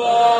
Bye.